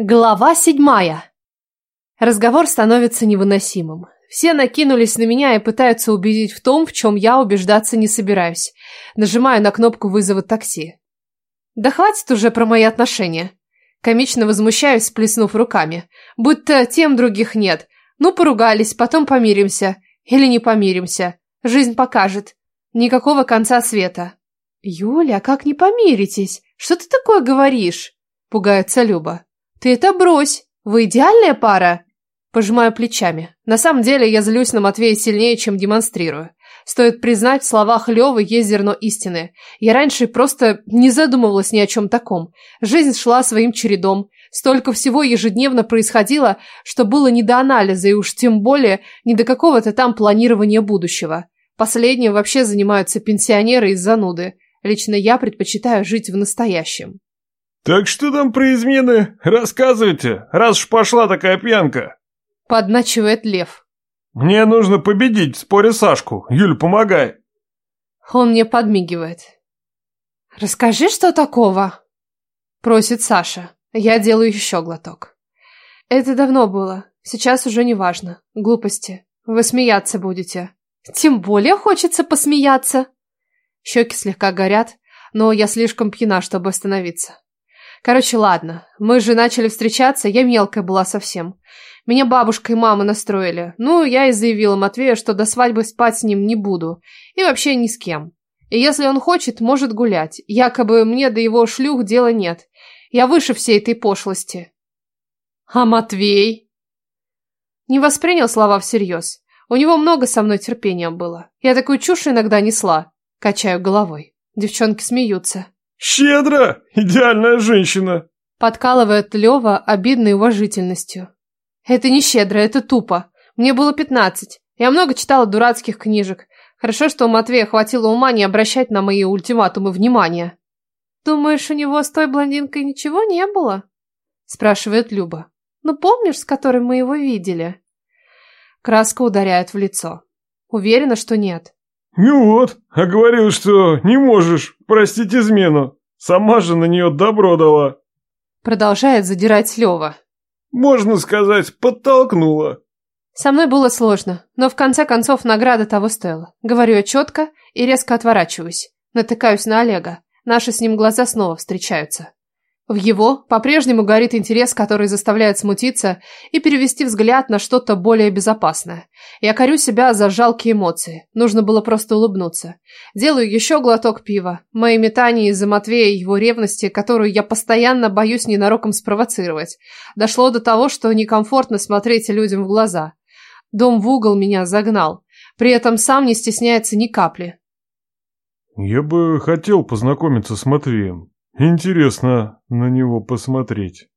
Глава седьмая. Разговор становится невыносимым. Все накинулись на меня и пытаются убедить в том, в чем я убеждаться не собираюсь. Нажимаю на кнопку вызова такси. Да хватит уже про мои отношения. Комично возмущаюсь, сплеснув руками. Будто тем других нет. Ну, поругались, потом помиримся. Или не помиримся. Жизнь покажет. Никакого конца света. Юля, как не помиритесь? Что ты такое говоришь? Пугается Люба. «Ты это брось! Вы идеальная пара!» Пожимаю плечами. На самом деле я злюсь на Матвея сильнее, чем демонстрирую. Стоит признать, в словах Левы есть зерно истины. Я раньше просто не задумывалась ни о чем таком. Жизнь шла своим чередом. Столько всего ежедневно происходило, что было не до анализа и уж тем более не до какого-то там планирования будущего. Последним вообще занимаются пенсионеры из зануды. Лично я предпочитаю жить в настоящем. «Так что там про измены? Рассказывайте, раз уж пошла такая пьянка!» Подначивает Лев. «Мне нужно победить в споре Сашку. Юль, помогай!» Он мне подмигивает. «Расскажи, что такого?» Просит Саша. Я делаю еще глоток. Это давно было. Сейчас уже не важно. Глупости. Вы смеяться будете. Тем более хочется посмеяться. Щеки слегка горят, но я слишком пьяна, чтобы остановиться. Короче, ладно. Мы же начали встречаться, я мелкая была совсем. Меня бабушка и мама настроили. Ну, я и заявила Матвею, что до свадьбы спать с ним не буду. И вообще ни с кем. И если он хочет, может гулять. Якобы мне до его шлюх дела нет. Я выше всей этой пошлости. А Матвей? Не воспринял слова всерьез. У него много со мной терпения было. Я такую чушь иногда несла. Качаю головой. Девчонки смеются. «Щедро! Идеальная женщина!» Подкалывает Лева обидной уважительностью. «Это не щедро, это тупо. Мне было пятнадцать. Я много читала дурацких книжек. Хорошо, что у Матвея хватило ума не обращать на мои ультиматумы внимания». «Думаешь, у него с той блондинкой ничего не было?» Спрашивает Люба. «Ну помнишь, с которой мы его видели?» Краска ударяет в лицо. Уверена, что нет. «Ну вот, а говорил, что не можешь простить измену. Сама же на нее добро дала». Продолжает задирать Лева. «Можно сказать, подтолкнула». Со мной было сложно, но в конце концов награда того стоила. Говорю я четко и резко отворачиваюсь. Натыкаюсь на Олега. Наши с ним глаза снова встречаются. В его по-прежнему горит интерес, который заставляет смутиться и перевести взгляд на что-то более безопасное. Я корю себя за жалкие эмоции. Нужно было просто улыбнуться. Делаю еще глоток пива. Мои метания из-за Матвея и его ревности, которую я постоянно боюсь ненароком спровоцировать. Дошло до того, что некомфортно смотреть людям в глаза. Дом в угол меня загнал. При этом сам не стесняется ни капли. «Я бы хотел познакомиться с Матвеем», Интересно на него посмотреть.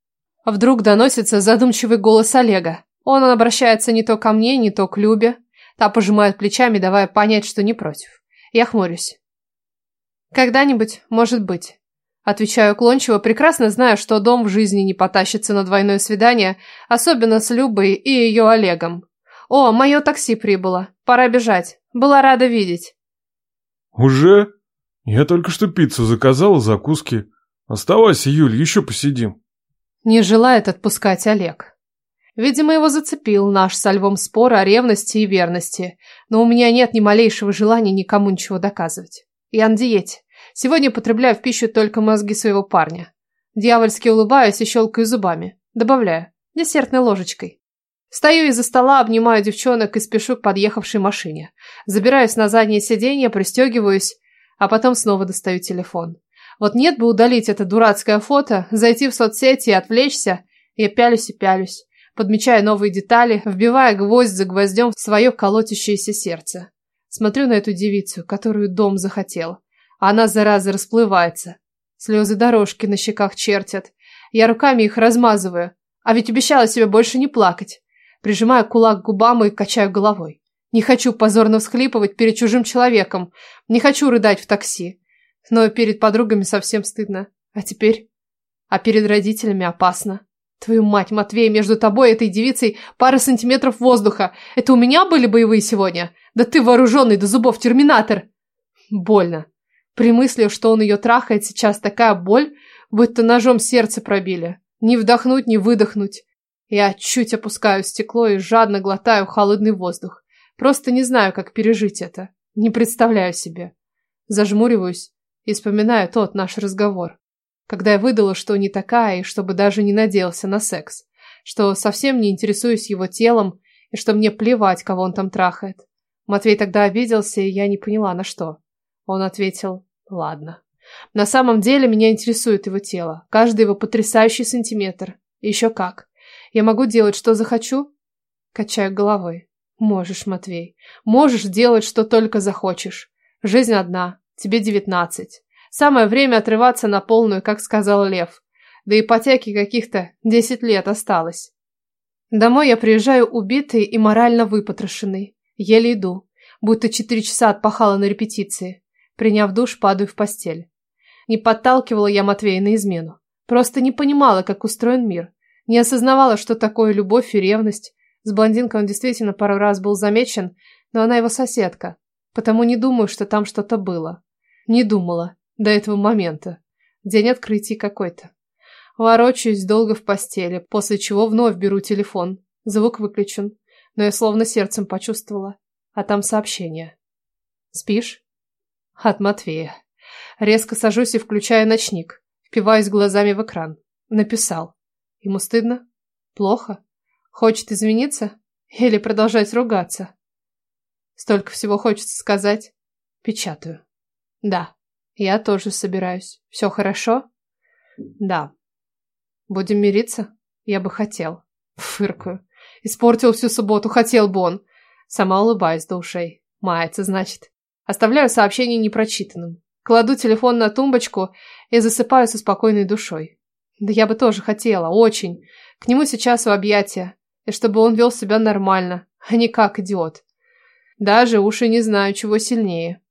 А вдруг доносится задумчивый голос Олега. Он обращается не то ко мне, не то к Любе. Та пожимает плечами, давая понять, что не против. Я хмурюсь. Когда-нибудь, может быть. Отвечаю уклончиво, прекрасно зная, что дом в жизни не потащится на двойное свидание, особенно с Любой и ее Олегом. О, мое такси прибыло. Пора бежать. Была рада видеть. Уже? Я только что пиццу заказал и закуски. Оставайся, Юль, еще посидим. Не желает отпускать Олег. Видимо, его зацепил наш со львом спор о ревности и верности, но у меня нет ни малейшего желания никому ничего доказывать. Я на диете. Сегодня потребляю в пищу только мозги своего парня. Дьявольски улыбаюсь и щелкаю зубами. Добавляю. Десертной ложечкой. Встаю из-за стола, обнимаю девчонок и спешу к подъехавшей машине. Забираюсь на заднее сиденье, пристегиваюсь а потом снова достаю телефон. Вот нет бы удалить это дурацкое фото, зайти в соцсети и отвлечься. Я пялюсь и пялюсь, подмечая новые детали, вбивая гвоздь за гвоздем в свое колотящееся сердце. Смотрю на эту девицу, которую дом захотел. Она, зараза, расплывается. Слезы дорожки на щеках чертят. Я руками их размазываю. А ведь обещала себе больше не плакать. Прижимаю кулак к губам и качаю головой. Не хочу позорно всхлипывать перед чужим человеком. Не хочу рыдать в такси. Но перед подругами совсем стыдно. А теперь? А перед родителями опасно. Твою мать, Матвей, между тобой и этой девицей пара сантиметров воздуха. Это у меня были боевые сегодня? Да ты вооруженный до зубов терминатор. Больно. При мысли, что он ее трахает, сейчас такая боль, будто ножом сердце пробили. Ни вдохнуть, ни выдохнуть. Я чуть опускаю стекло и жадно глотаю холодный воздух. Просто не знаю, как пережить это. Не представляю себе. Зажмуриваюсь и вспоминаю тот наш разговор. Когда я выдала, что не такая, и чтобы даже не надеялся на секс. Что совсем не интересуюсь его телом, и что мне плевать, кого он там трахает. Матвей тогда обиделся, и я не поняла, на что. Он ответил, ладно. На самом деле меня интересует его тело, каждый его потрясающий сантиметр. Еще как. Я могу делать, что захочу? Качаю головой. Можешь, Матвей. Можешь делать, что только захочешь. Жизнь одна. Тебе девятнадцать. Самое время отрываться на полную, как сказал Лев. До ипотеки каких-то десять лет осталось. Домой я приезжаю убитый и морально выпотрошенный. Еле иду. Будто четыре часа отпахала на репетиции. Приняв душ, падаю в постель. Не подталкивала я Матвея на измену. Просто не понимала, как устроен мир. Не осознавала, что такое любовь и ревность. С блондинкой он действительно пару раз был замечен, но она его соседка. Потому не думаю, что там что-то было. Не думала. До этого момента. День открытий какой-то. Ворочаюсь долго в постели, после чего вновь беру телефон. Звук выключен, но я словно сердцем почувствовала. А там сообщение. «Спишь?» От Матвея. Резко сажусь и включаю ночник. Впиваюсь глазами в экран. Написал. Ему стыдно? Плохо? Хочет извиниться? Или продолжать ругаться? Столько всего хочется сказать. Печатаю. Да, я тоже собираюсь. Все хорошо? Да. Будем мириться? Я бы хотел. Фыркаю. Испортил всю субботу, хотел бы он. Сама улыбаюсь до ушей. Мается, значит. Оставляю сообщение непрочитанным. Кладу телефон на тумбочку и засыпаю со спокойной душой. Да я бы тоже хотела, очень. К нему сейчас в объятия. И чтобы он вел себя нормально, а не как идиот. Даже уж и не знаю, чего сильнее.